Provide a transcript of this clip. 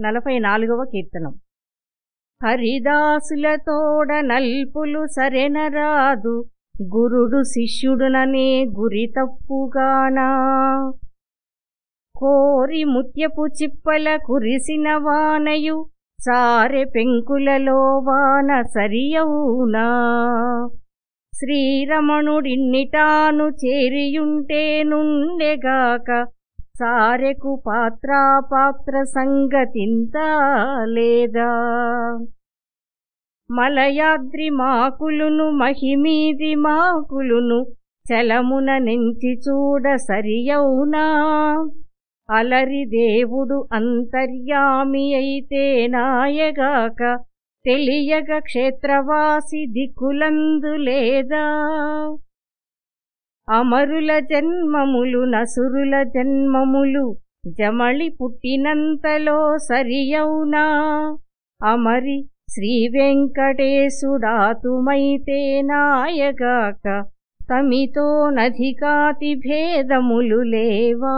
నలభై నాలుగవ కీర్తనం. హరిదాసులతోడ నల్పులు సరెనరాదు గురుడు శిష్యుడుననే గురి తప్పుగానా. కోరి ముత్యపు చిప్పల కురిసిన వానయు సారె పెంకులలో వాన సరియవునా. శ్రీరమణుడిన్నిటాను చేరియుంటే నుండెగాక సారెకు పాత్రాపాత్ర సంగతింత లేదా మలయాద్రి మాకులును మహిమీది మాకులును చలమున నెంచి చూడ సరియౌనా అలరి దేవుడు అంతర్యామి అయితే నాయగాక తెలియగ క్షేత్రవాసి దిక్కులందు లేదా? అమరుల జన్మములు నసురుల జన్మములు జమళి పుట్టినంతలో సరియౌనా అమరి శ్రీ వెంకటేశుడాతుమైతే నాయగాక తమితో నధికాతి భేదములు లేవా?